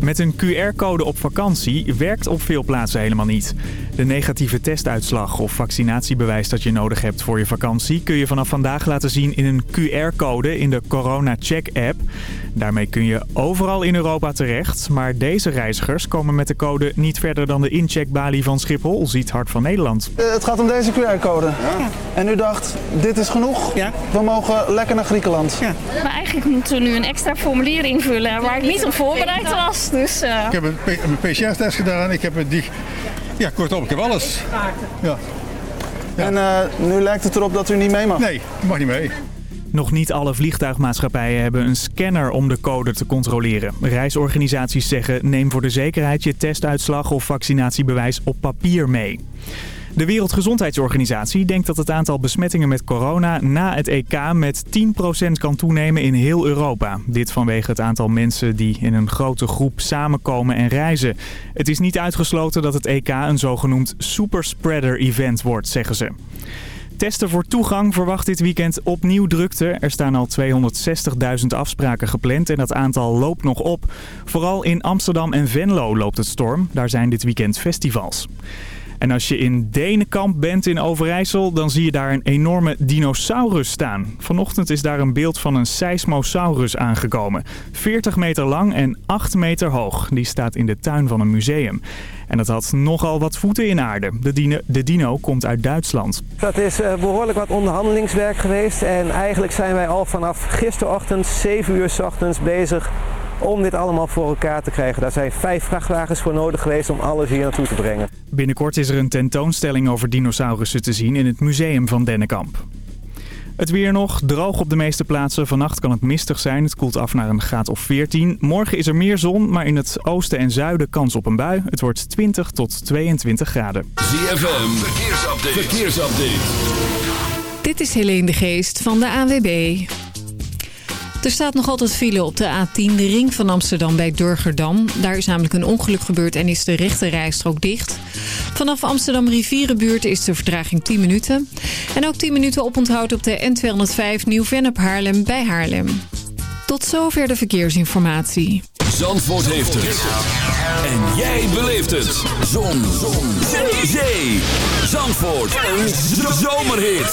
Met een QR-code op vakantie werkt op veel plaatsen helemaal niet. De negatieve testuitslag of vaccinatiebewijs dat je nodig hebt voor je vakantie... kun je vanaf vandaag laten zien in een QR-code in de Corona Check-app. Daarmee kun je overal in Europa terecht. Maar deze reizigers komen met de code niet verder dan de incheckbalie van Schiphol, ziet Hart van Nederland. Uh, het gaat om deze QR-code. Ja. En u dacht, dit is genoeg? Ja. We mogen lekker naar Griekenland. Ja. Maar eigenlijk moeten we nu een extra formulier invullen waar ik niet op voorbereid was. Dus, uh... Ik heb een, een PCR-test gedaan. Ik heb die... Ja, kortom, ik heb alles. Ja. ja. En uh, nu lijkt het erop dat u niet mee mag? Nee, ik mag niet mee. Nog niet alle vliegtuigmaatschappijen hebben een scanner om de code te controleren. Reisorganisaties zeggen neem voor de zekerheid je testuitslag of vaccinatiebewijs op papier mee. De Wereldgezondheidsorganisatie denkt dat het aantal besmettingen met corona na het EK met 10% kan toenemen in heel Europa. Dit vanwege het aantal mensen die in een grote groep samenkomen en reizen. Het is niet uitgesloten dat het EK een zogenoemd superspreader event wordt, zeggen ze. Testen voor toegang verwacht dit weekend opnieuw drukte. Er staan al 260.000 afspraken gepland en dat aantal loopt nog op. Vooral in Amsterdam en Venlo loopt het storm. Daar zijn dit weekend festivals. En als je in Denenkamp bent in Overijssel, dan zie je daar een enorme dinosaurus staan. Vanochtend is daar een beeld van een seismosaurus aangekomen. 40 meter lang en 8 meter hoog. Die staat in de tuin van een museum. En dat had nogal wat voeten in aarde. De dino, de dino komt uit Duitsland. Dat is behoorlijk wat onderhandelingswerk geweest. En eigenlijk zijn wij al vanaf gisterochtend, 7 uur s ochtends, bezig om dit allemaal voor elkaar te krijgen. Daar zijn vijf vrachtwagens voor nodig geweest om alles hier naartoe te brengen. Binnenkort is er een tentoonstelling over dinosaurussen te zien in het museum van Dennekamp. Het weer nog, droog op de meeste plaatsen. Vannacht kan het mistig zijn. Het koelt af naar een graad of 14. Morgen is er meer zon, maar in het oosten en zuiden kans op een bui. Het wordt 20 tot 22 graden. ZFM, verkeersupdate. verkeersupdate. Dit is Helene de Geest van de AWB. Er staat nog altijd file op de A10, de ring van Amsterdam bij Durgerdam. Daar is namelijk een ongeluk gebeurd en is de rechte rijstrook dicht. Vanaf Amsterdam Rivierenbuurt is de vertraging 10 minuten. En ook 10 minuten oponthoud op de N205 Nieuw-Vennep Haarlem bij Haarlem. Tot zover de verkeersinformatie. Zandvoort heeft het. En jij beleeft het. Zon. Zon. Zee. Zandvoort. Een zomerhit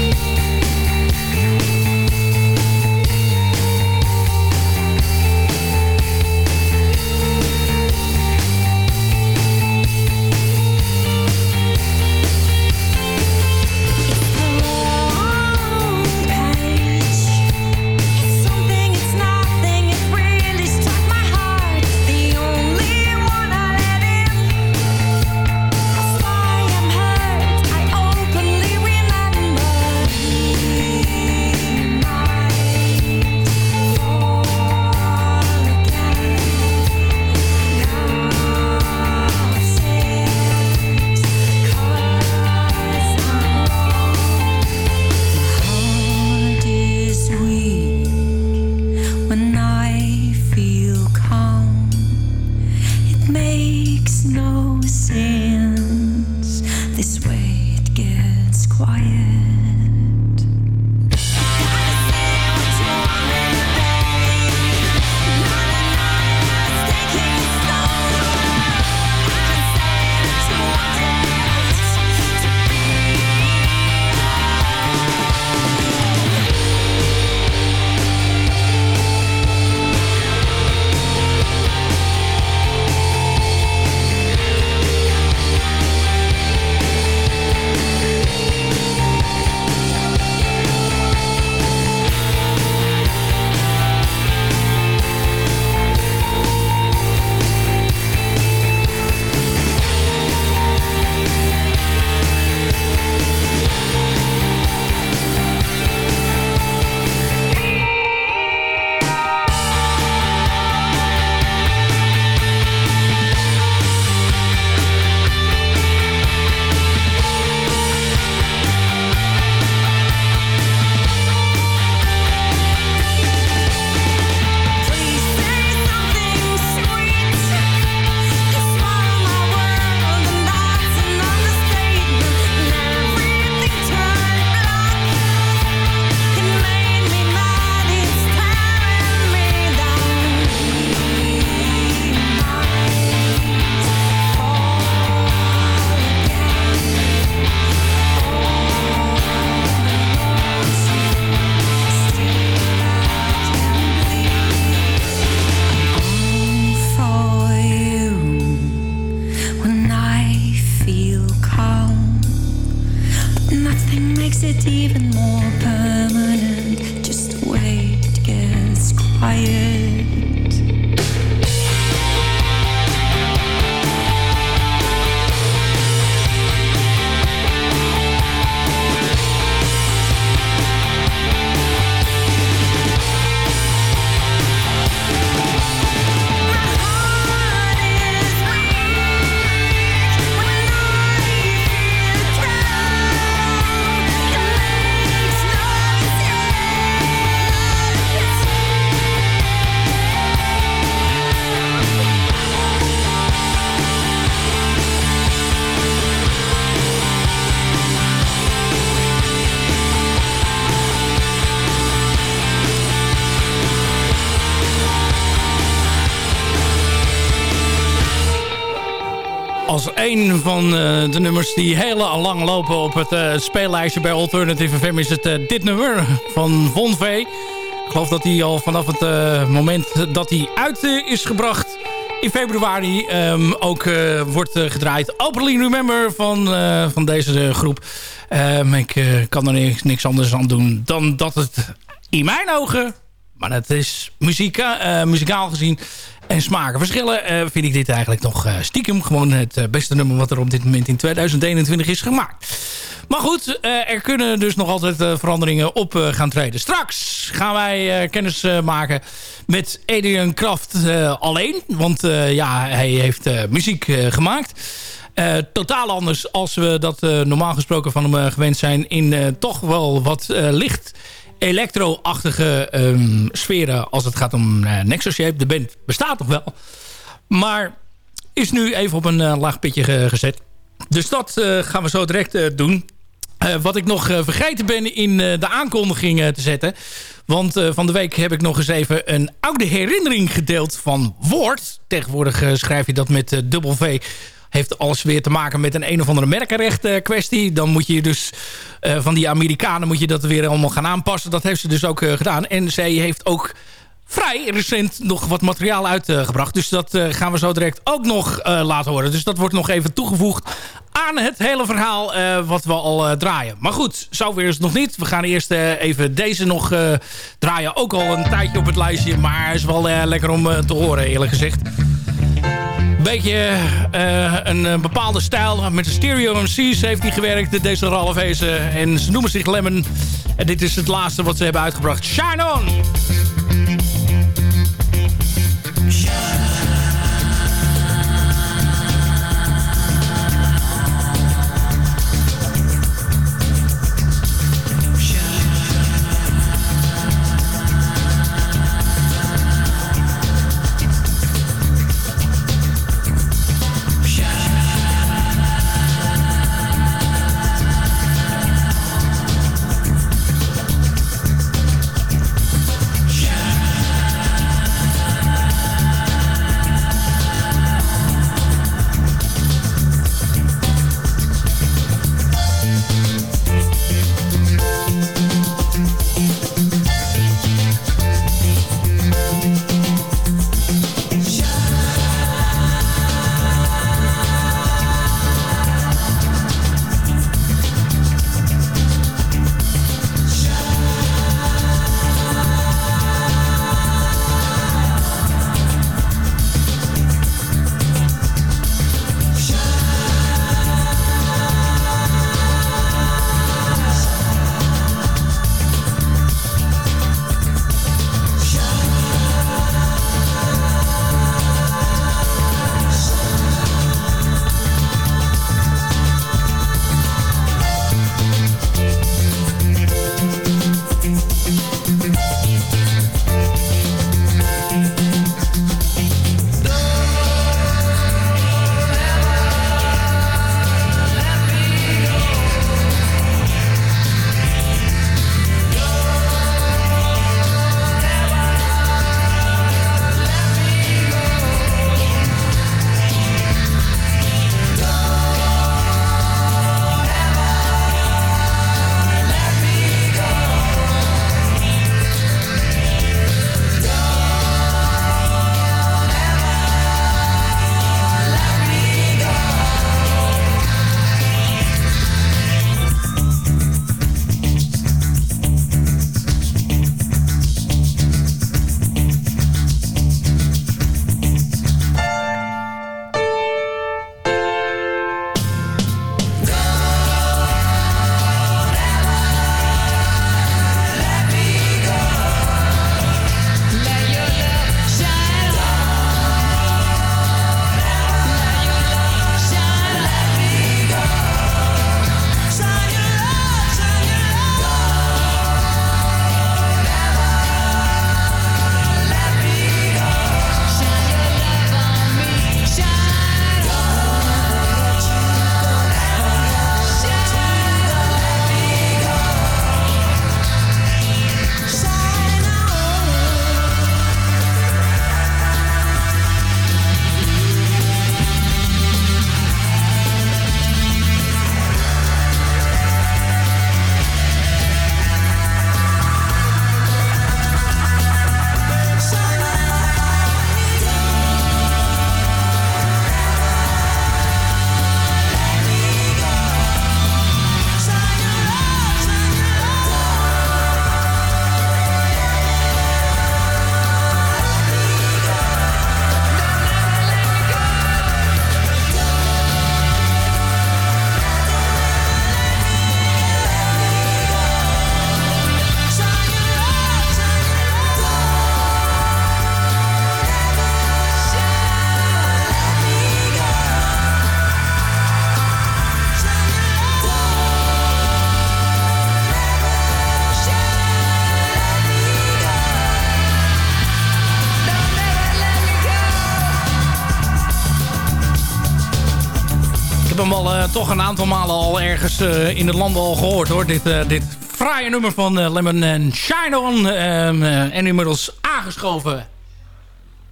sands this way. Van uh, de nummers die heel lang lopen op het uh, speellijstje bij Alternative FM is het uh, dit nummer van Von V. Ik geloof dat hij al vanaf het moment dat hij uit is gebracht in februari um, ook wordt gedraaid. Openly Remember van, van deze groep. Um, ik kan er niks, anders aan doen dan dat het in mijn ogen maar het is muziek, muzikaal gezien en smaken verschillen... Uh, vind ik dit eigenlijk nog uh, stiekem gewoon het uh, beste nummer... wat er op dit moment in 2021 is gemaakt. Maar goed, er kunnen dus nog altijd veranderingen op gaan treden. Straks gaan wij kennis maken met Adrian Kraft alleen. Want ja, hij heeft muziek gemaakt. totaal anders als we dat normaal gesproken van hem gewend zijn... in toch wel wat licht electro-achtige um, sferen als het gaat om uh, Nexus Shape. De band bestaat nog wel. Maar is nu even op een uh, laag pitje gezet. Dus dat uh, gaan we zo direct doen. wat ik nog vergeten ben in de aankondiging te zetten. Want van de week heb ik nog eens even een oude herinnering gedeeld van Woord. Tegenwoordig schrijf je dat met dubbel V heeft alles weer te maken met een een of andere merkenrecht uh, kwestie. Dan moet je dus uh, van die Amerikanen moet je dat weer allemaal gaan aanpassen. Dat heeft ze dus ook uh, gedaan. En zij heeft ook vrij recent nog wat materiaal uitgebracht. dus dat gaan we zo direct ook nog laten horen. Dus dat wordt nog even toegevoegd aan het hele verhaal wat we al draaien. Maar goed, zover is het nog niet. We gaan eerst even deze nog draaien. Ook al een tijdje op het lijstje. Maar is wel lekker om te horen eerlijk gezegd beetje uh, een eh, bepaalde stijl. Met de stereo MC's heeft hij gewerkt, deze Ralfezen. En ze noemen zich Lemon. En dit is het laatste wat ze hebben uitgebracht. Shine On! Aantal malen al ergens eh, in het land al gehoord hoor. Dit, eh, dit fraaie nummer van eh, Lemon and Shine On. Ehm, eh, en inmiddels aangeschoven.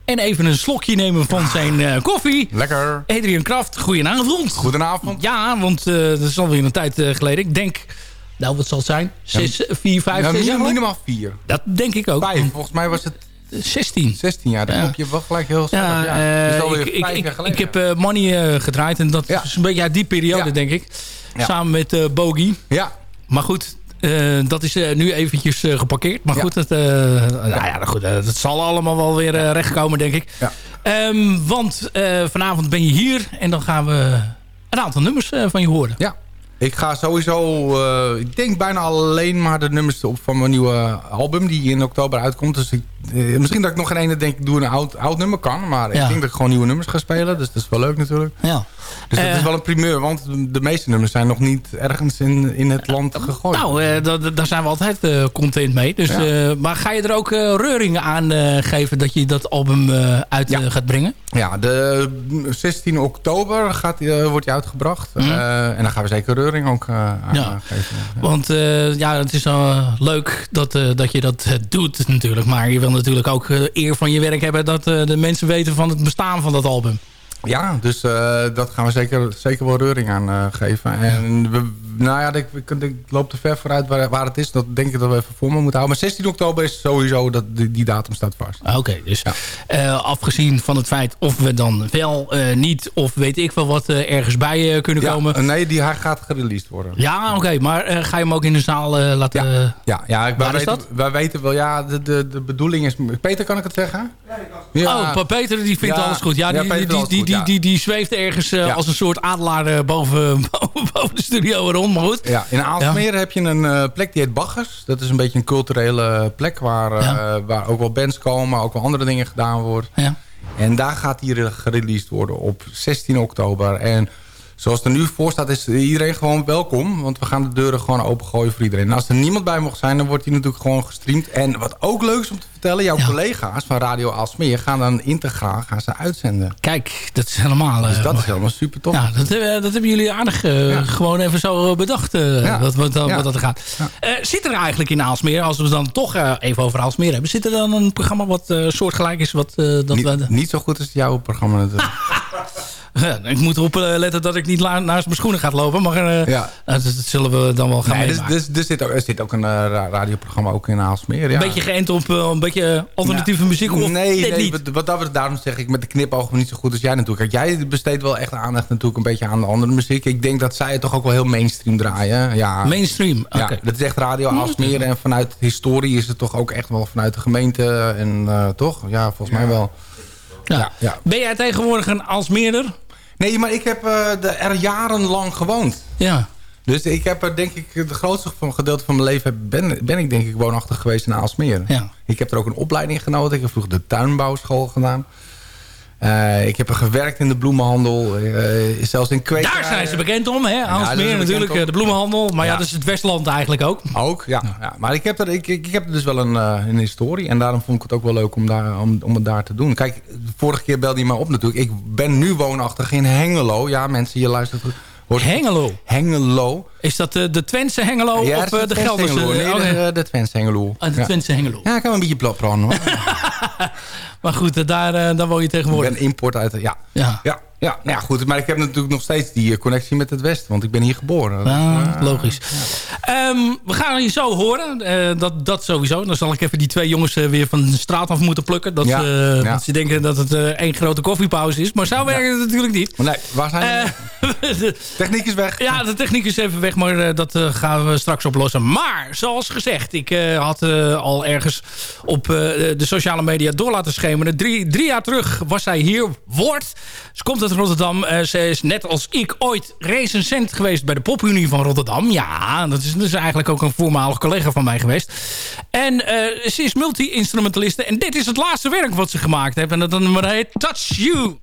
En even een slokje nemen van zijn eh, koffie. Lekker. Adrian Kraft, goedenavond. Goedenavond. Ja, want eh, dat is alweer een tijd geleden. Ik denk, nou wat zal het zijn? Zes, vier, vijf, Ja, zes minimaal, minimaal vier. Dat denk ik ook. Vijf. Volgens mij was het 16. 16 jaar. Dan Ja. heb je wel gelijk heel snel. Ja, Ja, eh, Dat alweer ik, ik, ik, jaar geleden. ik heb eh, Money eh, gedraaid en dat is een beetje uit die periode, denk ik. Samen met Bogie. Ja. Maar goed, dat is nu eventjes geparkeerd. Maar Ja. goed, het, eh, nou ja, goed dat zal allemaal wel weer rechtkomen, denk ik. Ja. Ehm, want vanavond ben je hier en dan gaan we een aantal nummers van je horen. Ja. Ik ga sowieso, ik denk bijna alleen maar de nummers op van mijn nieuwe album die in oktober uitkomt. Dus ik, eh, misschien dat ik nog geen ene denk doe een oud, oud nummer kan. Maar Ja. ik denk dat ik gewoon nieuwe nummers ga spelen. Dus dat is wel leuk natuurlijk. Ja. Dus dat Eh, is wel een primeur. Want de meeste nummers zijn nog niet ergens in, in het land gegooid. Nou, eh, da- da- daar zijn we altijd content mee. Dus, Ja. maar ga je er ook reuring aan geven dat je dat album uit Ja. gaat brengen? Ja, de 16 oktober gaat, wordt die uitgebracht. Eh, en dan gaan we zeker Reuring ook aan Mhm. Geven. Ja. Want ja, het is leuk dat, dat je dat doet natuurlijk. Maar je wil natuurlijk ook uh, eer van je werk hebben... dat uh, de mensen weten van het bestaan van dat album. Ja, dus uh, dat gaan we zeker, zeker wel reuring aan uh, geven. En we, nou ja, ik, ik, ik, loop te ver vooruit waar, waar het is. Dat denk ik dat we even voor me moeten houden. Maar 16 oktober is sowieso, dat die, die datum staat vast. Oké, okay, dus ja. afgezien van het feit of we dan wel niet... of weet ik wel wat ergens bij kunnen ja, komen. Nee, die, hij gaat gereleased worden. Ja, oké. Okay, maar ga je hem ook in de zaal laten... Ja, ja, ja ik, waar wij, is weten, dat? wij weten wel, ja, de, de, de bedoeling is... Peter, kan ik het zeggen? Ja, oh, Peter die vindt alles goed. Ja, die, die, die, die, die, die, die zweeft ergens uh, ja. als een soort adelaar uh, boven, boven de studio rond. Maar goed. Ja, in Aalsmeer heb je een uh, plek die heet Baggers. Dat is een beetje een culturele plek waar, waar ook wel bands komen. Maar ook wel andere dingen gedaan worden. Ja. En daar gaat hij gereleased worden op 16 oktober. En zoals het er nu voor staat is iedereen gewoon welkom. Want we gaan de deuren gewoon opengooien voor iedereen. En als er niemand bij mocht zijn, dan wordt hij natuurlijk gewoon gestreamd. En wat ook leuk is om te vertellen, jouw ja. collega's van Radio Aalsmeer gaan dan integraal gaan ze uitzenden. Kijk, dat is helemaal... Dus dat is helemaal super tof. Ja, dat, dat hebben jullie aardig uh, ja. gewoon even zo bedacht, uh, ja. wat, wat, wat, dat gaat. Zit er eigenlijk in Aalsmeer, als we het dan toch even over Aalsmeer hebben... zit er dan een programma wat soortgelijk is? Wat, dat niet, we... niet zo goed als jouw programma natuurlijk. Ja, ik moet erop letten dat ik niet naast mijn schoenen ga lopen. Maar uh, ja. dat, dat, zullen we dan wel gaan nee. Dus, dus, er, zit ook, er zit ook een radioprogramma ook in Aalsmeer. Ja. Een beetje geënt op een beetje alternatieve nou, muziek? Of nee, nee nee niet? Wat, wat, daarom zeg ik met de knipoog niet zo goed als jij natuurlijk. Kijk, jij besteedt wel echt aandacht natuurlijk een beetje aan de andere muziek. Ik denk dat zij het toch ook wel heel mainstream draaien. Ja, mainstream? Ja, okay. dat is echt Radio Aalsmeer. En vanuit historie is het toch ook echt wel vanuit de gemeente. En toch? Ja, volgens mij wel. Ja. Ja, ben jij tegenwoordig een Aalsmeerder? Nee, maar ik heb uh, er jarenlang gewoond. Ja. Dus ik heb er denk ik het grootste gedeelte van mijn leven ben, ben ik denk ik woonachtig geweest in Aalsmeer. Ja. Ik heb er ook een opleiding genoten. Ik heb vroeger de tuinbouwschool gedaan. Uh, ik heb er gewerkt in de bloemenhandel. Uh, zelfs in kweek. Daar zijn ze bekend om, hè? Aalsmeer ja, natuurlijk, om. de bloemenhandel. Maar ja. ja, dat is het Westland eigenlijk ook. Ook, ja. ja. Maar ik heb, er, ik, ik, ik heb er dus wel een, uh, een historie. En daarom vond ik het ook wel leuk om, daar, om, om het daar te doen. Kijk, vorige keer belde je me op natuurlijk. Ik ben nu woonachtig in Hengelo. Ja, mensen, je luistert goed. Hoort Hengelo? Hengelo. Is dat de, de Twentse Hengelo ja, of de, de Gelderse? Hengelo. Nee, de, de Twentse Hengelo. Ah, de Twentse Hengelo. Ja, ik kan een beetje plannen hoor. maar goed, daar, daar woon je tegenwoordig. Ik ben import uit... Ja. Ja. ja. Ja, nou ja, goed. Maar ik heb natuurlijk nog steeds die connectie met het Westen. Want ik ben hier geboren. Ah, uh, logisch. Ja. Um, we gaan je zo horen. Uh, dat, dat sowieso. Dan zal ik even die twee jongens uh, weer van de straat af moeten plukken. Dat, ja. Ja. dat ze denken dat het één grote koffiepauze is. Maar zo werkt het natuurlijk niet. Nee, waar zijn we? de techniek is weg. Ja, de techniek is even weg. Maar dat gaan we straks oplossen. Maar, zoals gezegd. Ik had al ergens op de sociale media door laten schemeren. Drie, jaar terug was zij hier. Woord. Ze komt uit Rotterdam. Uh, ze is net als ik ooit recensent geweest bij de Popunie van Rotterdam. Ja, dat is dus eigenlijk ook een voormalig collega van mij geweest. En uh, ze is multi-instrumentaliste. En dit is het laatste werk wat ze gemaakt heeft. En dat heet Touch You.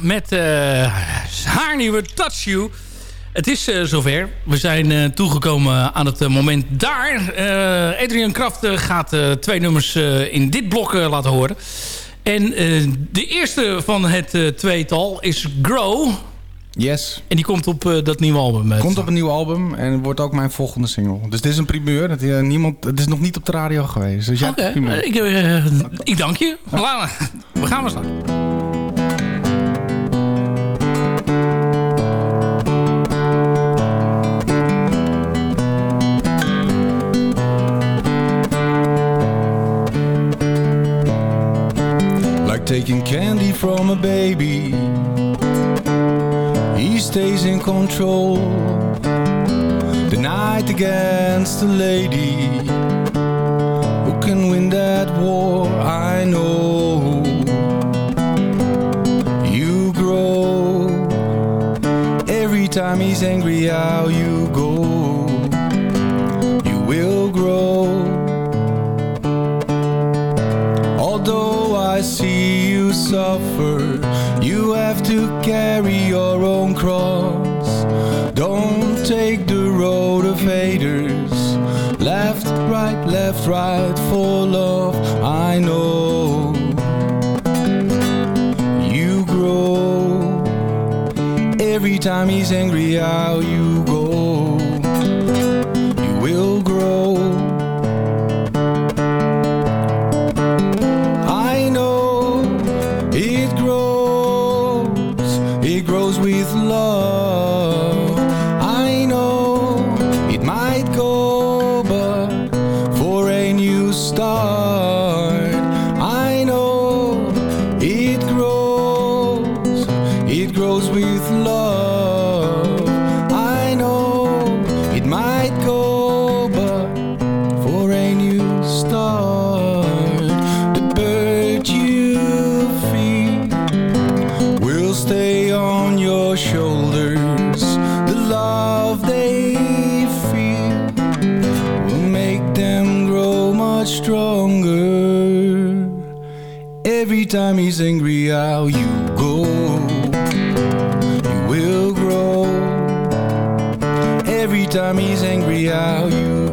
Met uh, haar nieuwe Touch You. Het is uh, zover. We zijn uh, toegekomen aan het moment daar. Adrian Kraft gaat twee nummers in dit blok laten horen. En de eerste van het tweetal is Grow. Yes. En die komt op uh, dat nieuwe album. Met... Komt op een nieuw album en wordt ook mijn volgende single. Dus het is een primeur. Het, uh, niemand, het is nog niet op de radio geweest. Dus Oké, okay. ik, uh, ik dank je. Ja. We gaan maar staan. Taking candy from a baby. He stays in control. The night against the lady Who can win that war? I know. You grow. Every time he's angry how you go suffer. You have to carry your own cross. Don't take the road of haters. Left, right, left, right for love I know. You grow. Every time he's angry how you Every time he's angry, how you go, you will grow. Every time he's angry, how you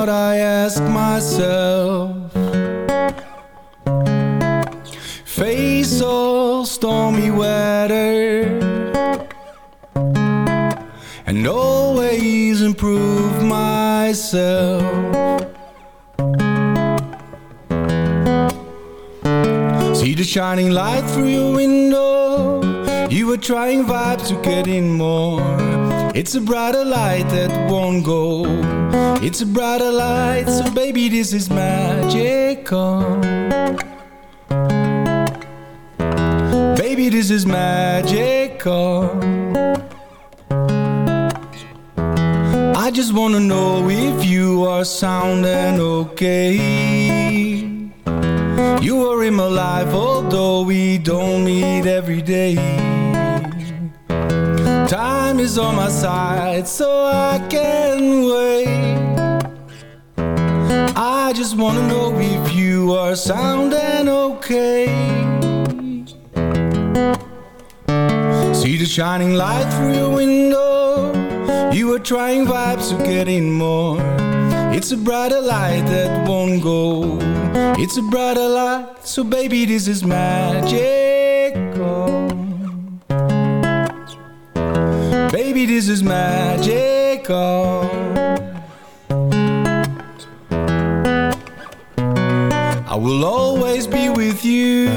what I ask myself. Face all stormy weather. And always improve myself. See the shining light through your window. You were trying vibes to get in more It's a brighter light that won't go. It's a brighter light So baby this is magical. Baby this is magical. I just wanna know if you are sound and okay. You are in my life, although we don't meet every day. Time is on my side, so I can wait. I just wanna know if you are sound and okay. See the shining light through your window. You are trying vibes to get in more. It's a brighter light that won't go. It's a brighter light, so baby, this is magical. This is magical. I will always be with you.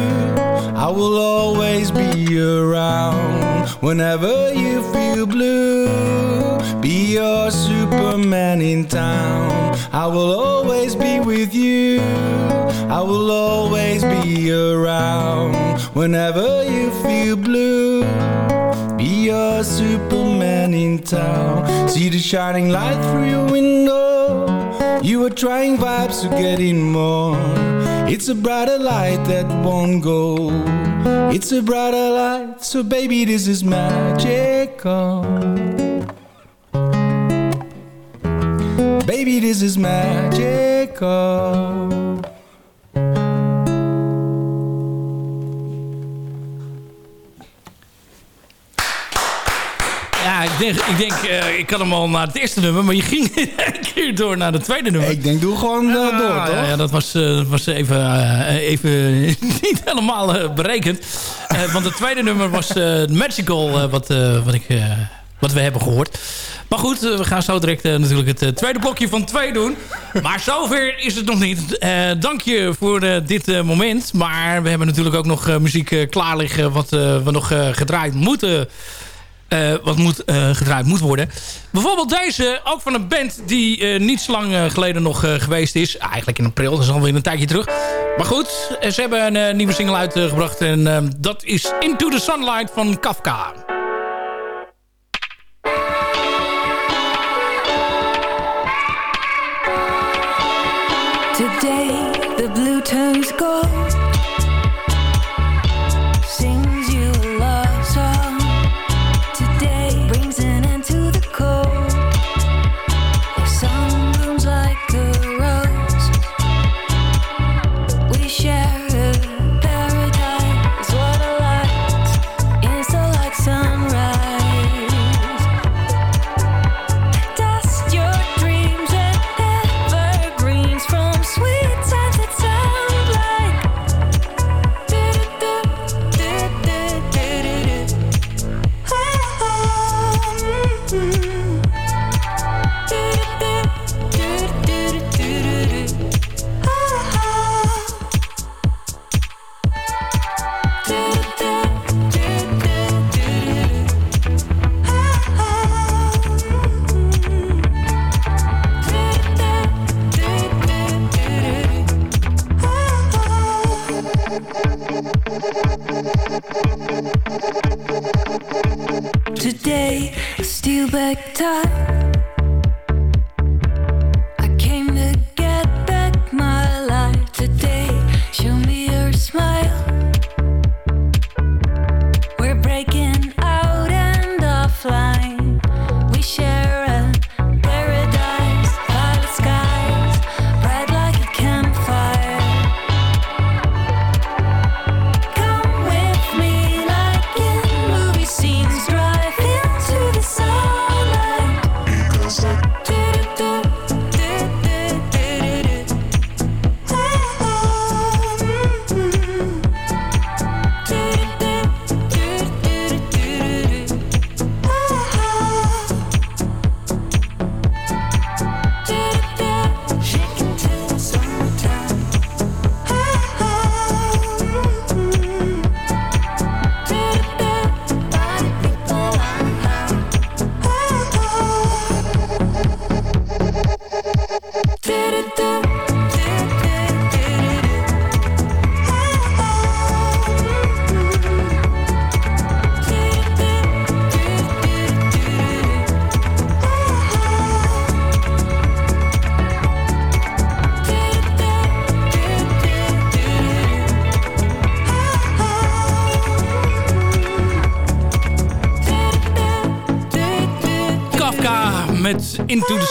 I will always be around whenever you feel blue. Be your Superman in town. I will always be with you. I will always be around whenever you feel blue. Be your Superman in town. See the shining light through your window. You are trying vibes to get in more. It's a brighter light that won't go. It's a brighter light, so baby, this is magical. Baby, this is magical. Ja, ik denk, ik, denk eh, ik kan hem al naar het eerste nummer, maar je ging in één keer door naar het tweede nummer. Ik denk, doe gewoon eh, door, toch? Ja, dat was, eh, was even, even niet helemaal berekend. Want het tweede nummer was Magical, wat, wat, ik, wat we hebben gehoord. Maar goed, we gaan zo direct natuurlijk het tweede blokje van twee doen. Maar zover is het nog niet. Dank je voor dit moment. Maar we hebben natuurlijk ook nog muziek klaar liggen... wat we nog gedraaid moeten... eh, wat moet, eh, gedraaid moet worden. Bijvoorbeeld deze, ook van een band die eh, niet zo lang geleden nog geweest is. Eigenlijk in april, dat is alweer een tijdje terug. Maar goed, ze hebben een nieuwe single uitgebracht. en eh, dat is Into the Sunlight van Kafka. Today, a steel back tie.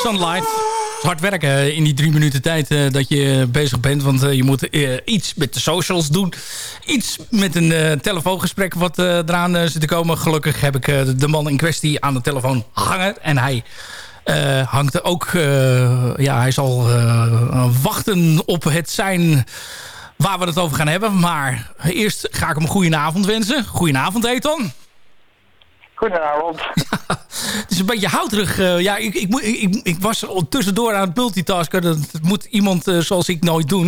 Sunlight. Hard werken in die drie minuten tijd eh, dat je bezig bent. Want eh, je moet eh, iets met de socials doen. Iets met een eh, telefoongesprek wat eh, eraan eh, zit te komen. Gelukkig heb ik eh, de man in kwestie aan de telefoon hangen. En hij eh, hangt ook... eh, ja, hij zal eh, wachten op het zijn waar we het over gaan hebben. Maar eerst ga ik hem een goede avond wensen. Goedenavond, Ethan. Goedenavond. het is een beetje houterig. eh, ja, ik, ik, ik, ik was tussendoor aan het multitasken. Dat, dat moet iemand eh, zoals ik nooit doen.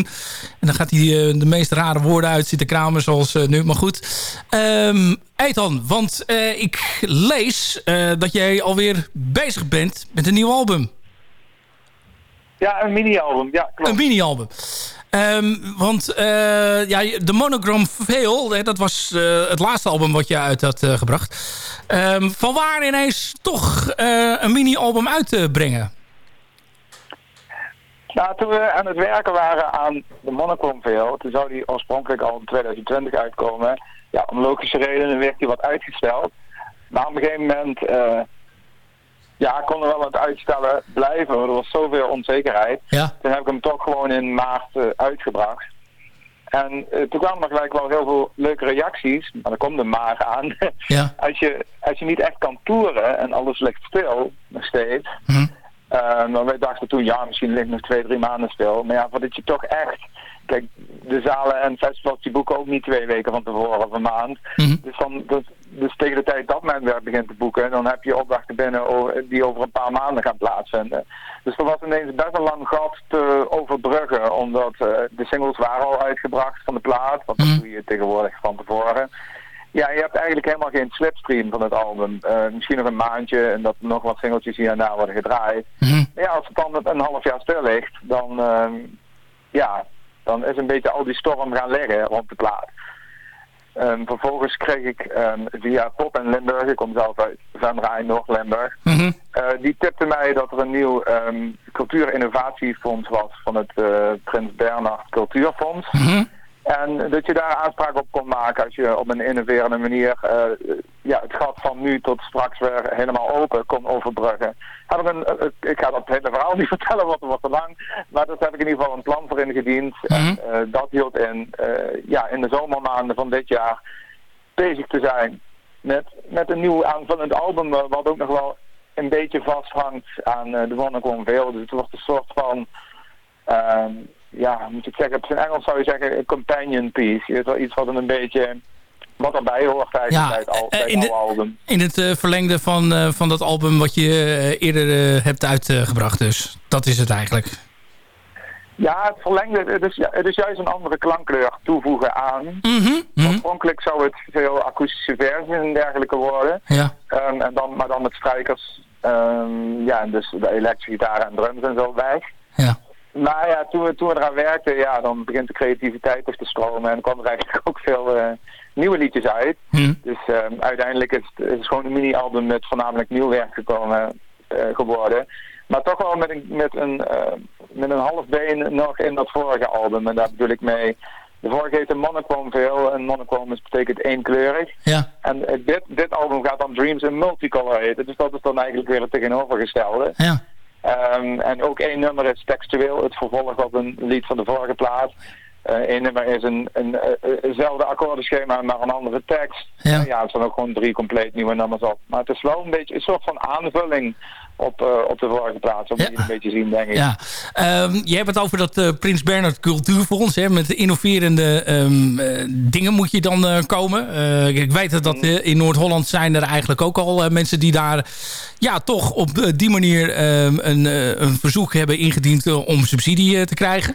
En dan gaat hij eh, de meest rare woorden uit zitten kramen zoals nu. Maar goed. Ethan, want ik lees dat jij alweer bezig bent met een nieuw album. Ja, een mini-album. Ja, klopt. Een mini-album. Ehm, want eh, ja, de Monogram Veil, hè, dat was eh, het laatste album wat je uit had eh, gebracht. Ehm, van waar ineens toch een mini-album uit te brengen? Nou, toen we aan het werken waren aan de Monochrome Veil, toen zou die oorspronkelijk al in 2020 uitkomen. Ja, om logische redenen werd die wat uitgesteld. Maar op een gegeven moment, ja, konden we wel het uitstellen blijven. want Er was zoveel onzekerheid. Ja. Toen heb ik hem toch gewoon in maart eh, uitgebracht. En eh, toen kwamen er gelijk wel heel veel leuke reacties. Maar dan komt er maar aan. Ja. als, je, als je niet echt kan toeren en alles ligt stil, nog steeds. Eh, maar wij dachten toen, ja, misschien ligt nog twee, drie maanden stil. Maar ja, voordat je toch echt... Kijk, de zalen en festivals die boeken ook niet twee weken van tevoren of een maand. Dus, dan, dus, dus tegen de tijd dat men weer begint te boeken, dan heb je opdrachten binnen over- die over een paar maanden gaan plaatsvinden. Dus er was ineens best een lang gat te overbruggen, omdat eh, de singles waren al uitgebracht van de plaat. Want dat doe je tegenwoordig van tevoren. Ja, je hebt eigenlijk helemaal geen slipstream van het album. Eh, misschien nog een maandje en dat er nog wat singeltjes hier en daar worden gedraaid. Maar ja, als het dan een half jaar stil ligt, dan, ehm, ja, dan is een beetje al die storm gaan liggen rond de plaat. Ehm, vervolgens kreeg ik ehm, via Pop en Limburg, ik kom zelf uit Venray, Noord-Limburg, eh, die tipte mij dat er een nieuw ehm cultuurinnovatiefonds was van het eh, Prins Bernhard Cultuurfonds. En dat je daar aanspraak op kon maken als je op een innoverende manier eh, ja, het gat van nu tot straks weer helemaal open kon overbruggen. Een, eh, ik ga dat hele verhaal niet vertellen, want het wordt te lang. Maar dat heb ik in ieder geval een plan voor ingediend. En eh, dat hield in, ja, in de zomermaanden van dit jaar bezig te zijn met, met een nieuw aanvullend album, wat ook nog wel een beetje vasthangt aan de Wondercon Veel. Dus het wordt een soort van, ehm, ja, moet ik zeggen, op zijn Engels zou je zeggen een companion piece. Je wel, iets wat een beetje, wat erbij hoort eigenlijk bij het, al, bij het in, de- oude album. in het eh, verlengde van, eh, van dat album wat je eh, eerder eh, hebt uitgebracht dus. Dat is het eigenlijk. Ja, het verlengde, het is, het is juist een andere klankkleur toevoegen aan. Oorspronkelijk zou het veel akoestische versies en dergelijke worden. Ja. Ehm, en dan, maar dan met strijkers, ehm, ja, en dus de elektrische gitaar en drums en zo weg. Maar ja, toen we, toen we eraan werkten, ja, dan begint de creativiteit dus te stromen. En kwam er eigenlijk ook veel eh, nieuwe liedjes uit. Dus ehm, uiteindelijk is het, is gewoon een mini-album met voornamelijk nieuw werk gekomen, eh, geworden. Maar toch wel met een, met, een, eh, met een half been nog in dat vorige album. En daar bedoel ik mee... De vorige heette Monochrome veel. En Monochrome is betekent eenkleurig. Ja. En dit, dit album gaat dan Dreams in Multicolor heten. Dus dat is dan eigenlijk weer het tegenovergestelde. Ja. Ehm, en ook één nummer is textueel het vervolg op een lied van de vorige plaat. Eén nummer is een, een, eh, eh, eenzelfde akkoordenschema, maar een andere tekst. Ja. ja, het zijn ook gewoon drie compleet nieuwe nummers op. Maar het is wel een beetje een soort van aanvulling op, eh, op de vorige plaat. Zo moet je het een beetje zien, denk ik. Ja, Ehm, je hebt het over dat eh, Prins Bernhard Cultuurfonds. Hè, met innoverende ehm, eh, dingen moet je dan eh, komen. Eh, ik weet dat, dat eh, in Noord-Holland zijn er eigenlijk ook al eh, mensen die daar ja, toch op eh, die manier ehm, een, eh, een verzoek hebben ingediend eh, om subsidie eh, te krijgen.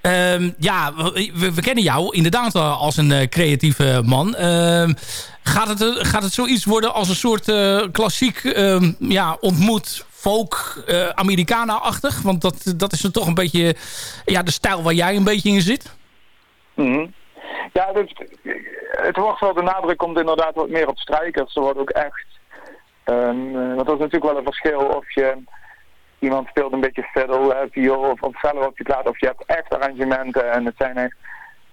Ehm, ja, we, kennen jou inderdaad als een eh, creatieve man. Ehm, gaat, het, eh, gaat het zoiets worden als een soort eh, klassiek ehm, ja, ontmoet folk eh Americana-achtig? Want dat, dat is toch een beetje ja, de stijl waar jij een beetje in zit. Mhm. Ja, het, het wordt wel, de nadruk komt inderdaad wat meer op strijkers. Er wordt ook echt, want dat is natuurlijk wel een verschil of je iemand speelt een beetje fiddle, viool of, of op je plaat, of je hebt echt arrangementen en het zijn echt,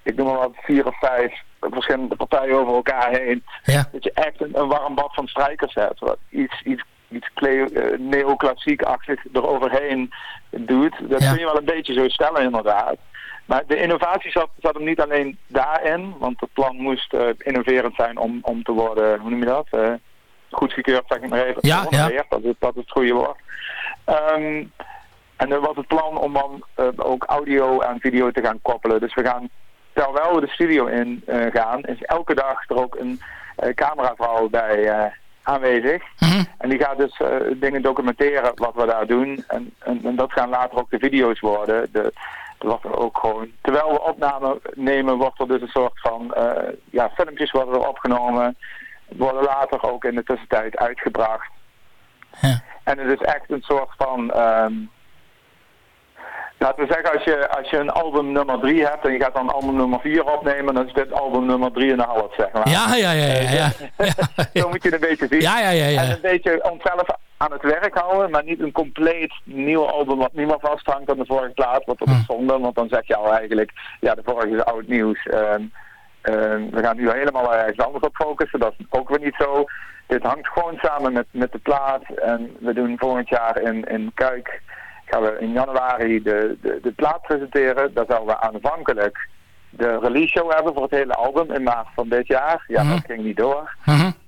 ik noem maar wat, vier of vijf verschillende partijen over elkaar heen. Dat je echt een, een warm bad van strijkers hebt, wat iets, iets, iets kle- eh, neoclassiek-achtig eroverheen doet. Dat kun je wel een beetje zo stellen inderdaad. Maar de innovatie zat, zat hem niet alleen daarin, want het plan moest eh, innoverend zijn om, om te worden, hoe noem je dat? Eh, goedgekeurd, zeg ik maar even. Ja, Gehonoreerd, Dat, is, dat is het goede woord. Ehm, en er was het plan om dan eh, ook audio en video te gaan koppelen. Dus we gaan, terwijl we de studio in eh, gaan, is elke dag er ook een eh, cameravrouw bij aanwezig. En die gaat dus dingen documenteren wat we daar doen. En, en, en dat gaan later ook de video's worden. De, er er ook gewoon, terwijl we opnamen nemen, wordt er dus een soort van, ja, filmpjes worden er opgenomen. Worden later ook in de tussentijd uitgebracht. En het is echt een soort van, ehm, laten we zeggen, als je, als je een album nummer 3 hebt en je gaat dan album nummer 4 opnemen, dan is dit album nummer 3,5, zeg maar. Ja, ja, ja. ja, ja. Zo moet je het een beetje zien. Ja, ja, ja, ja. En een beetje onszelf aan het werk houden, maar niet een compleet nieuw album wat niet meer vasthangt aan de vorige plaat. Want dat is zonde, want dan zeg je al eigenlijk, ja, de vorige is oud nieuws. Ehm, we gaan nu helemaal ergens anders op focussen, dat is ook weer niet zo. Dit hangt gewoon samen met, met de plaat en we doen volgend jaar in, in Kuik, gaan we in januari de, de, de plaat presenteren. Daar zouden we aanvankelijk de release show hebben voor het hele album in maart van dit jaar. Ja, dat ging niet door.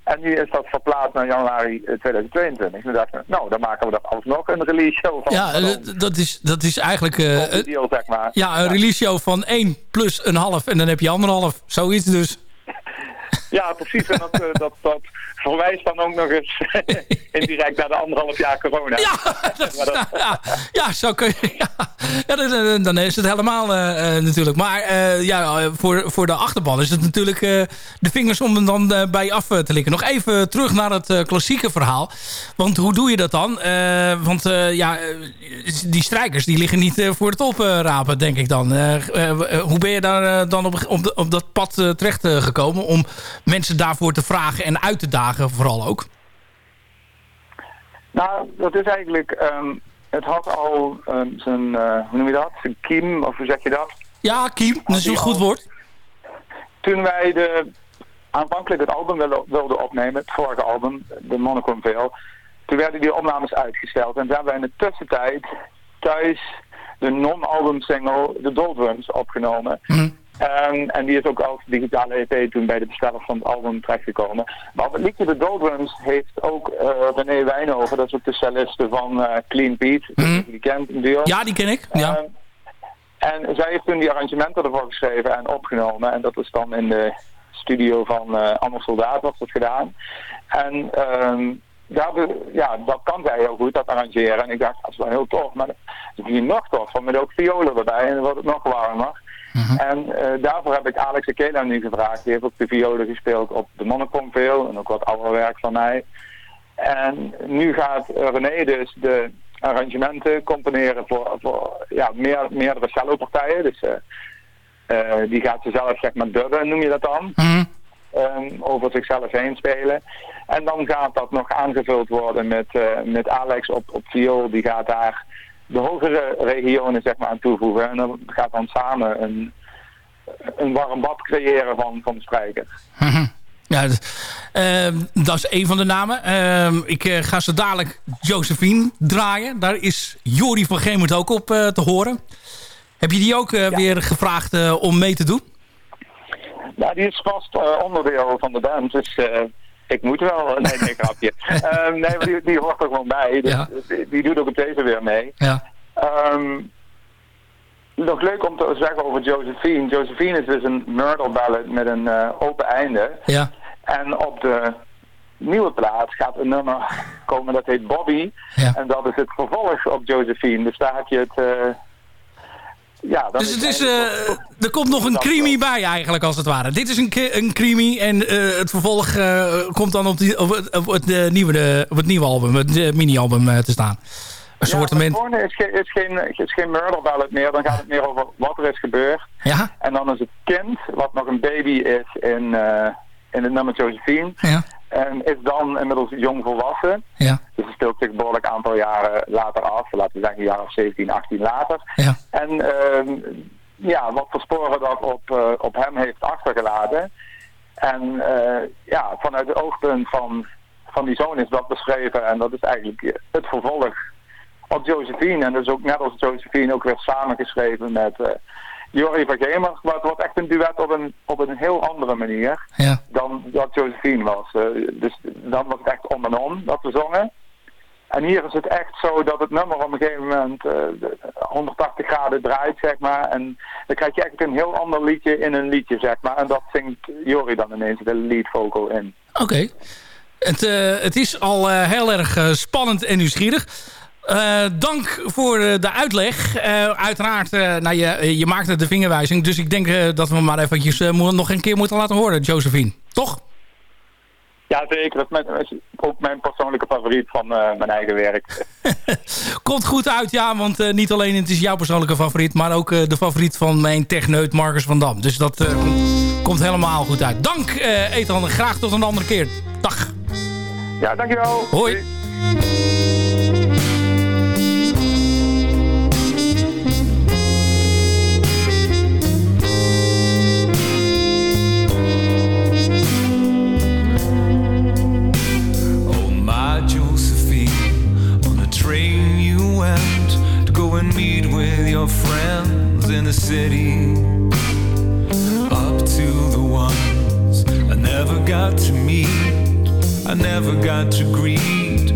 En nu is dat verplaatst naar januari eh, 2022. En dachten we, nou, dan maken we er alsnog een release show van. Ja, eh, dat is, dat is eigenlijk... eh, deal, zeg maar. ja, een release show van 1 plus een half en dan heb je anderhalf. Zoiets dus. Ja, precies. En dat, eh, dat, dat verwijst dan ook nog eens indirect naar de anderhalf jaar corona. Ja, ja, ja, zo kun je... Ja, Ja, dan- dan, is het helemaal eh, eh, natuurlijk. Maar eh, ja, voor, voor de achterban is het natuurlijk de vingers om hem dan bij af te likken. Nog even terug naar het klassieke verhaal. Want hoe doe je dat dan? Want ja, die strijkers die liggen niet voor het oprapen, denk ik dan. Hoe ben je daar dan op, op, de- op dat pad terecht gekomen om mensen daarvoor te vragen en uit te dagen vooral ook? Nou, dat is eigenlijk... ehm, het had al ehm, zijn, eh, hoe noem je dat? Zijn kiem, of hoe zeg je dat? Ja, kiem, dat is een goed woord. Toen wij de, aanvankelijk het album wilden, opnemen, het vorige album, de Monochrome Veil, toen werden die opnames uitgesteld. En toen hebben wij in de tussentijd thuis de non-album single, de Doldrums, opgenomen. Ehm, en die is ook als digitale EP toen bij de besteller van het album terechtgekomen. Maar op het liedje de Doldrums heeft ook eh René Wijnhoven, dat is ook de celliste van eh, Clean Beat, die kent duo. Ja, die ken ik. Ja. Ehm, en zij heeft toen die arrangementen ervoor geschreven en opgenomen. En dat is dan in de studio van eh Anne Soldaat was dat gedaan. En ehm, daar, be- ja, dat kan zij heel goed, dat arrangeren. En ik dacht, dat is wel heel tof. Maar dat is nog tof, met ook violen erbij en dan wordt het nog warmer. En eh, daarvoor heb ik Alex Akela nu gevraagd. Die heeft ook de violen gespeeld op de Monochrome Veel en ook wat ouder werk van mij. En nu gaat René dus de arrangementen componeren voor, voor ja, meer, meerdere cellopartijen. Dus eh, eh, die gaat ze zelf zeg maar dubben, noem je dat dan. Ehm, over zichzelf heen spelen. En dan gaat dat nog aangevuld worden met, met Alex op, op viool. Die gaat daar de hogere regionen zeg maar aan toevoegen. En dan gaat dan samen een, een warm bad creëren van, van de strijker. Ja, d- ehm, dat is een van de namen. Ehm, ik eh, ga zo dadelijk Josephine draaien. Daar is Jori van Geemert ook op eh, te horen. Heb je die ook eh, weer gevraagd om mee te doen? Nou, die is vast onderdeel van de band, dus ik moet wel. Nee, nee, grapje. Ehm, nee, maar die, die hoort er gewoon bij. Dus, die, die doet ook op deze weer mee. Ja. Ehm, nog leuk om te zeggen over Josephine. Josephine is dus een murder ballad met een eh, open einde. Ja. En op de nieuwe plaat gaat een nummer komen dat heet Bobby. En dat is het vervolg op Josephine. Dus daar heb je het... eh, ja, Dus het is, eh, er komt nog een creamy bij eigenlijk als het ware. Dit is een, een creamy en eh, het vervolg eh, komt dan op, die, op, het, op, het, nieuwe, op het nieuwe album, het mini-album te staan. Een Ja, soort het is, geen is, geen, is geen murder ballad meer. Dan gaat het meer over wat er is gebeurd. Ja? En dan is het kind, wat nog een baby is in, in het nummer Josephine. Ja. En is dan inmiddels jong volwassen. Ja. Het speelt zich behoorlijk aantal jaren later af. Laten we zeggen een jaar of 17, 18 later. Ja. En ehm, ja, wat voor sporen dat op, eh, op hem heeft achtergelaten. En eh, ja, vanuit het oogpunt van, van die zoon is dat beschreven. En dat is eigenlijk het vervolg op Josephine. En dus ook net als Josephine ook weer samengeschreven met eh Jorie van Gemer. Maar het wordt echt een duet op een, op een heel andere manier Ja. dan dat Josephine was. Dus dan was het echt om en om dat we zongen. En hier is het echt zo dat het nummer op een gegeven moment eh, de- 180 graden draait, zeg maar. En dan krijg je echt een heel ander liedje in een liedje, zeg maar. En dat zingt Jori dan ineens de lead vocal in. Oké. Het, eh, het is al eh, heel erg eh, spannend en nieuwsgierig. Eh, dank voor eh, de uitleg. Eh, uiteraard, eh, nou, je, je maakte de vingerwijzing. Dus ik denk eh, dat we hem maar eventjes eh, nog een keer moeten laten horen, Josephine. Toch? Ja, zeker. Dat is, ook mijn persoonlijke favoriet van eh, mijn eigen werk. Komt goed uit, ja. Want eh, niet alleen het is jouw persoonlijke favoriet... maar ook eh, de favoriet van mijn techneut Marcus van Dam. Dus dat komt, helemaal goed uit. Dank, Ethan. Graag tot een andere keer. Dag. Ja, dankjewel. Hoi. And meet with your friends in the city. Up to the ones I never got to meet, I never got to greet.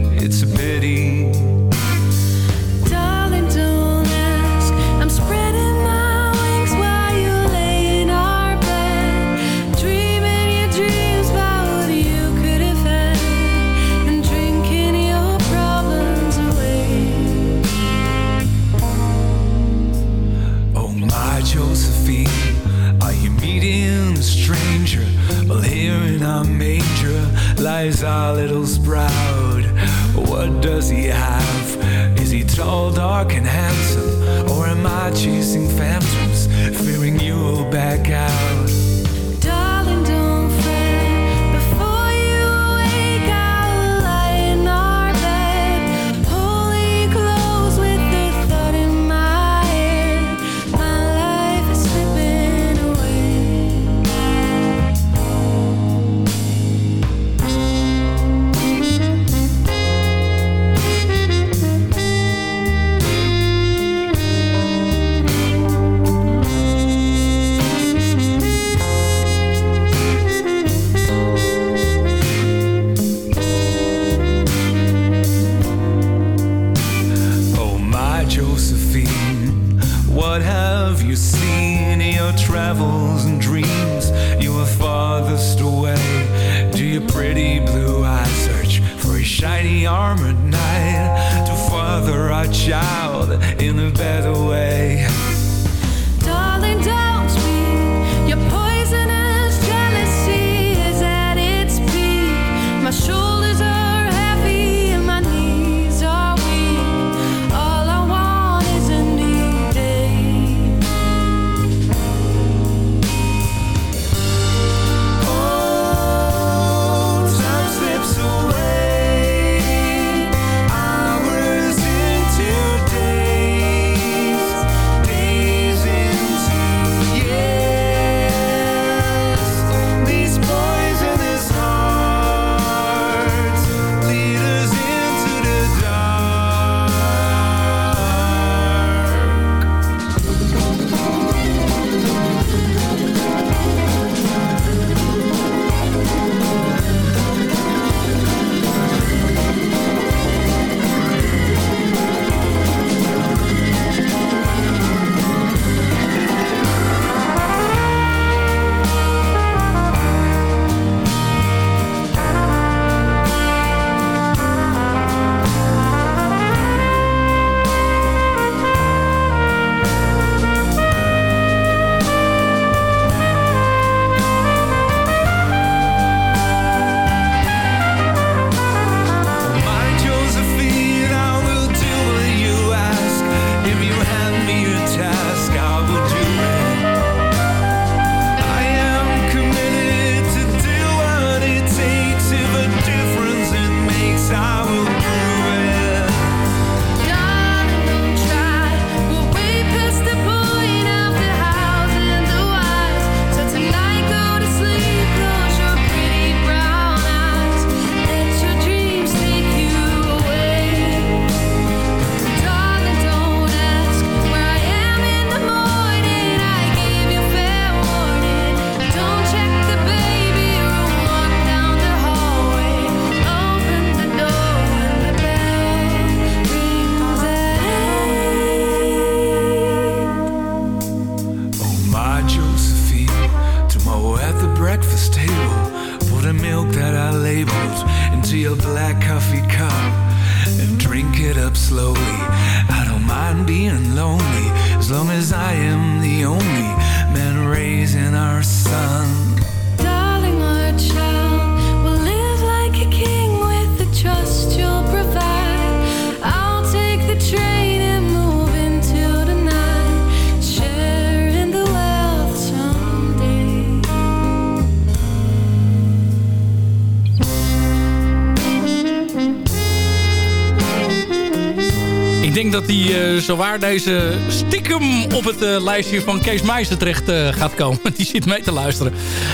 Zowaar deze stiekem op het eh, lijstje van Kees Meijzer terecht eh, gaat komen. Die zit mee te luisteren.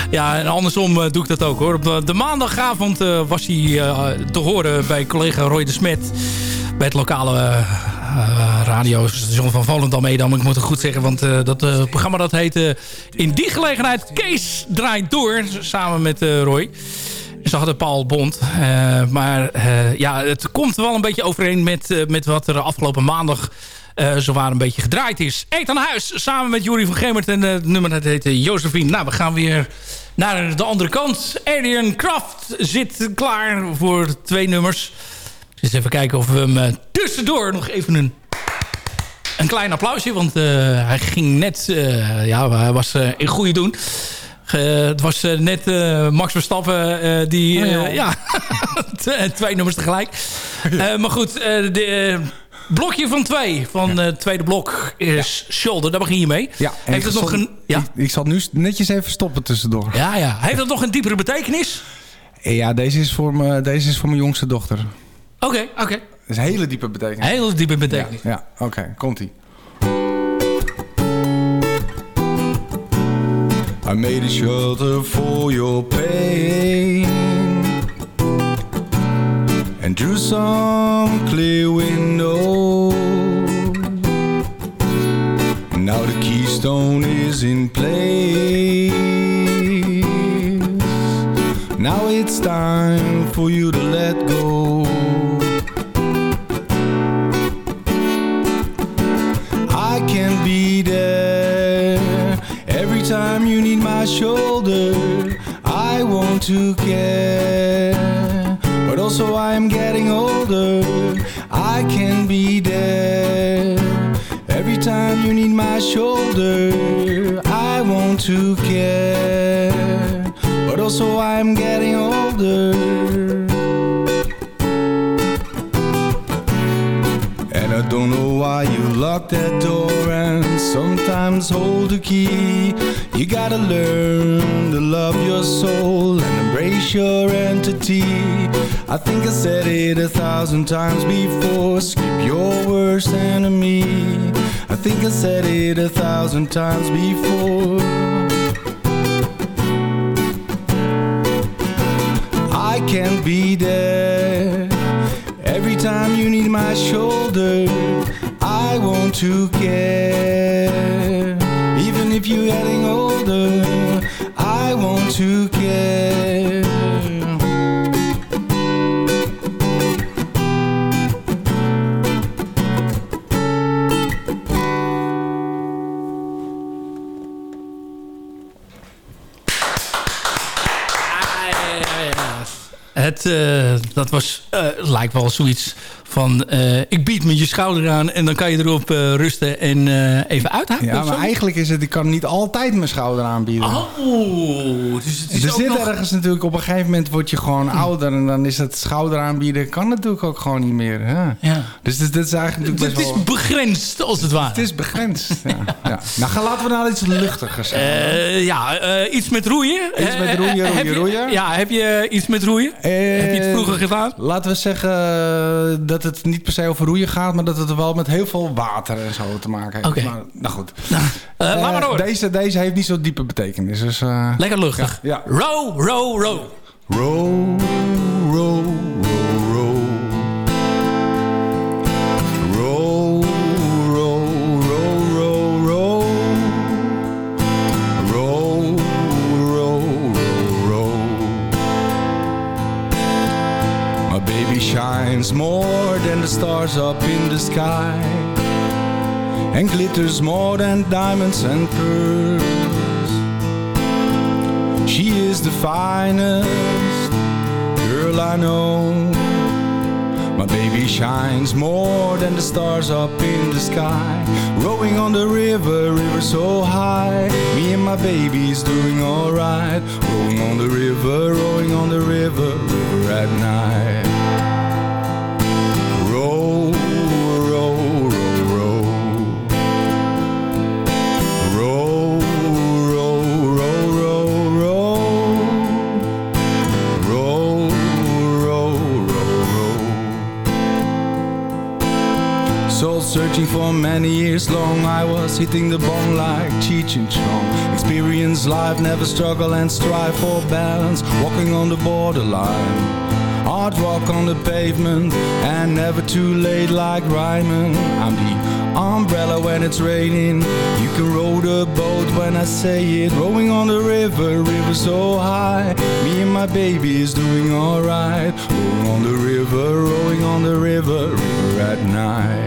Ja, en andersom eh, doe ik dat ook hoor. Op de, maandagavond was hij te horen bij collega Roy de Smet. Bij het lokale eh, radiostation van Volendam Edam. Ik moet het goed zeggen, want dat programma dat heette in die gelegenheid Kees draait door. Samen met Roy. Ze hadden Paul Bond. Eh, maar ja, het komt wel een beetje overeen met, met wat er afgelopen maandag eh zowaar een beetje gedraaid is. Eet aan huis, samen met Jury van Gemert. En eh, het nummer dat heet eh, Josephine. Nou, we gaan weer naar de andere kant. Adrian Kraft zit klaar voor twee nummers. Dus even kijken of we hem tussendoor nog even een een klein applausje, want hij ging net... ja, hij was in goede doen. Het was net Max Verstappen die... Oh, ja. ja, twee nummers tegelijk. Maar goed, de, blokje van twee van het tweede blok is Shoulder. Daar begin je mee. Ja, en Heeft ik het nog zal- een... Ja, Ik, ik zal nu netjes even stoppen tussendoor. ja, ja. Heeft dat nog een diepere betekenis? Ja, deze is voor, me, deze is voor mijn jongste dochter. Oké, oké. Dat is een hele diepe betekenis. Hele diepe betekenis. Ja, ja, oké, komt-ie. I made a shelter for your pain And drew some clear windows. Now the keystone is in place. Now it's time for you to let go. I can be there every time you need my shoulder. I want to care, also I'm getting older. I can be there every time you need my shoulder. I want to care, but also I'm getting older. Don't know why you lock that door and sometimes hold the key. You gotta learn to love your soul and embrace your entity. I think I said it a thousand times before. Skip your worst enemy. I think I said it a thousand times before. I can't be there Every time you need my shoulder I want to care. Even if you're getting older I want to care Het, eh, dat was, eh, lijkt wel zoiets van... eh, ik bied me je schouder aan en dan kan je erop eh, rusten en eh, even uithouden. Ja, maar eigenlijk is het, ik kan niet altijd mijn schouder aanbieden. Oh, dus het is er ook zit nog- ergens natuurlijk, op een gegeven moment word je gewoon ouder en dan is het schouder aanbieden, kan natuurlijk ook gewoon niet meer. Ja. Ja. Dus dit, dit is eigenlijk natuurlijk Het is wel... begrensd, als het ware. Het is begrensd, ja. ja. Nou, laten we naar iets luchtigers gaan. Eh, ja, iets met roeien. Iets met roeien, roeien, je- roeien. Ja, heb je iets met roeien? heb je het vroeger gedaan? Laten we zeggen eh, dat het niet per se over roeien gaat, maar dat het wel met heel veel water en zo te maken heeft. Oké. Maar, nou goed. Eh, laat maar Eh, door. Deze, deze heeft niet zo diepe betekenis. Dus, eh, Lekker luchtig. Ja, Row, row, row. Row, row, row, row. Shines more than the stars up in the sky And glitters more than diamonds and pearls She is the finest girl I know My baby shines more than the stars up in the sky. Rowing on the river, river so high. Me and my baby's doing alright. Rowing on the river, rowing on the river, river at night. Searching for many years long. I was hitting the bone like Cheech and Chong. Experience life, never struggle and strive for balance. Walking on the borderline. Hard rock on the pavement And never too late like Ryman. I'm the umbrella when it's raining. You can row the boat when I say it. Rowing on the river, river so high. Me and my baby is doing alright. Rowing on the river, rowing on the river River at night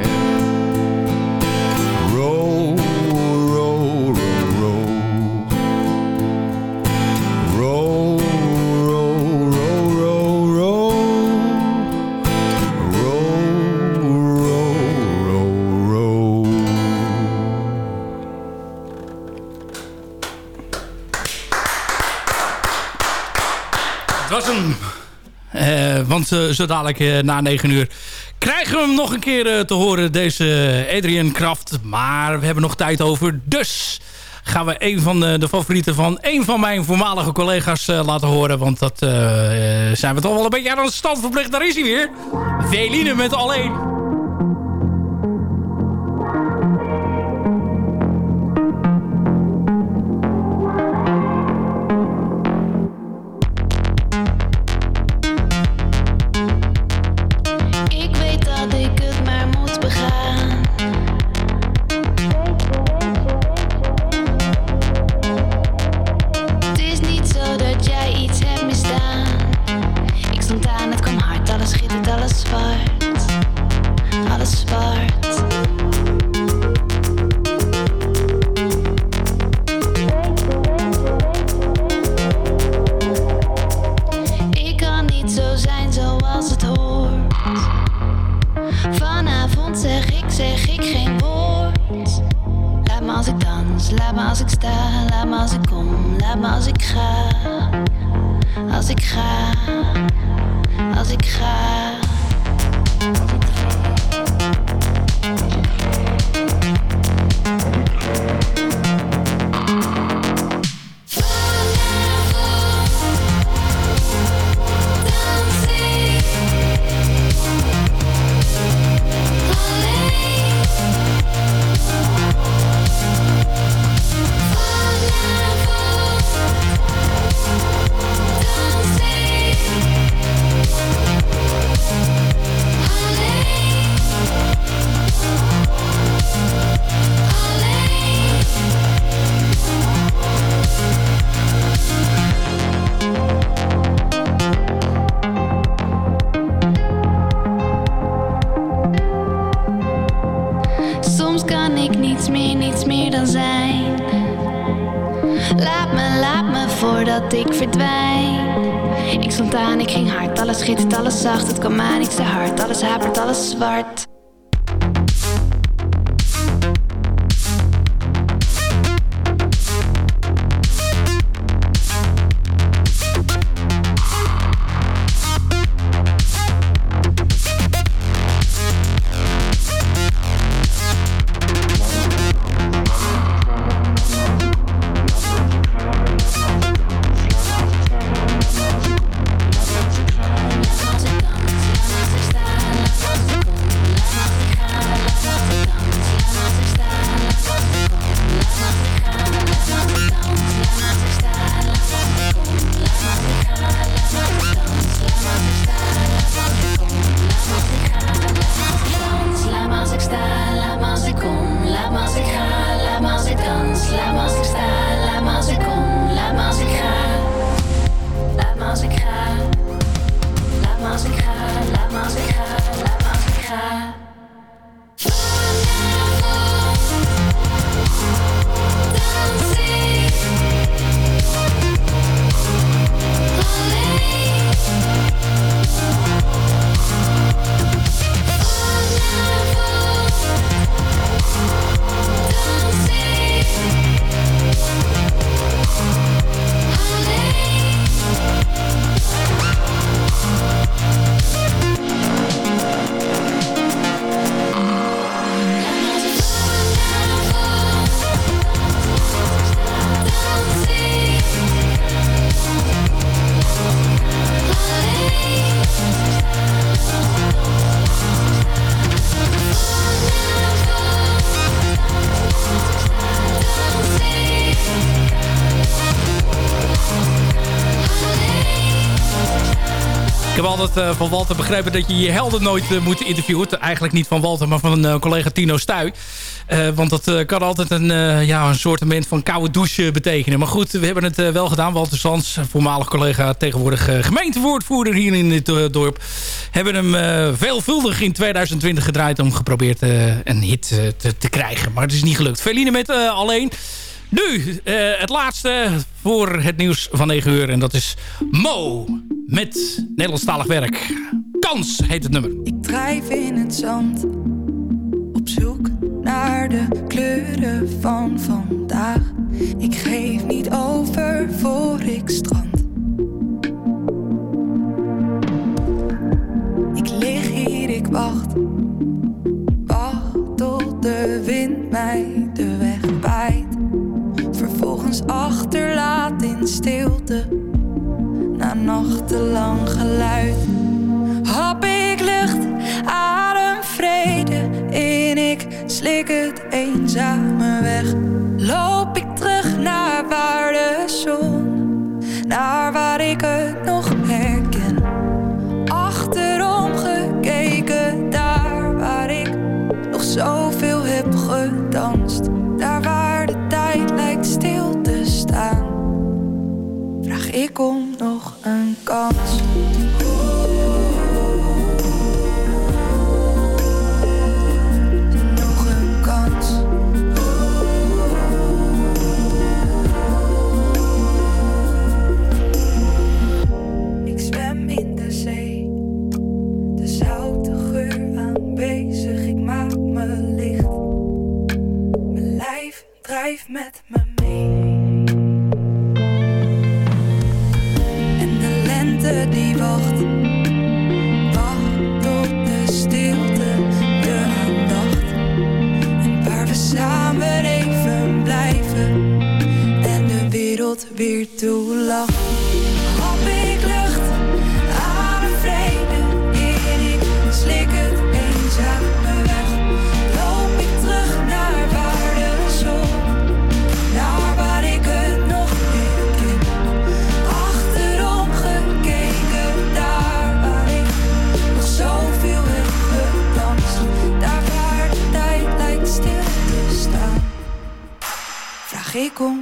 zo dadelijk eh, na 9 uur krijgen we hem nog een keer eh, te horen, deze Adrian Kraft. Maar we hebben nog tijd over. Dus gaan we een van de, favorieten van een van mijn voormalige collega's eh, laten horen. Want dat eh, eh, zijn we toch wel een beetje aan de stand verplicht. Daar is hij weer. Veline met alleen. Part. Altijd eh, van Walter begrepen dat je je helden nooit eh, moet interviewen. Eigenlijk niet van Walter, maar van een collega Tino Stuy. want dat kan altijd een, ja, een soort van koude douche betekenen. Maar goed, we hebben het wel gedaan. Walter Sans, voormalig collega, tegenwoordig gemeentewoordvoerder hier in dit dorp. Hebben hem veelvuldig in 2020 gedraaid om geprobeerd een hit te, te, krijgen. Maar het is niet gelukt. Feline met alleen... Nu, uh, het laatste voor het nieuws van 9 uur. En dat is Mo met Nederlandstalig werk. Kans heet het nummer. Ik drijf in het zand. Op zoek naar de kleuren van vandaag. Ik geef niet over voor ik strand. Ik lig hier, ik wacht. Wacht tot de wind mij achterlaat in stilte. Na nachtenlang geluid hap ik lucht, adem vrede in. Ik slik het eenzame weg. Loop ik terug naar waar de zon, naar waar ik het nog herken. Achterom gekeken, daar waar ik nog zoveel heb gedanst. Ik om nog een kans. Nog een die wacht, wacht op de stilte, de aandacht. En waar we samen even blijven en de wereld weer toelacht. Rego.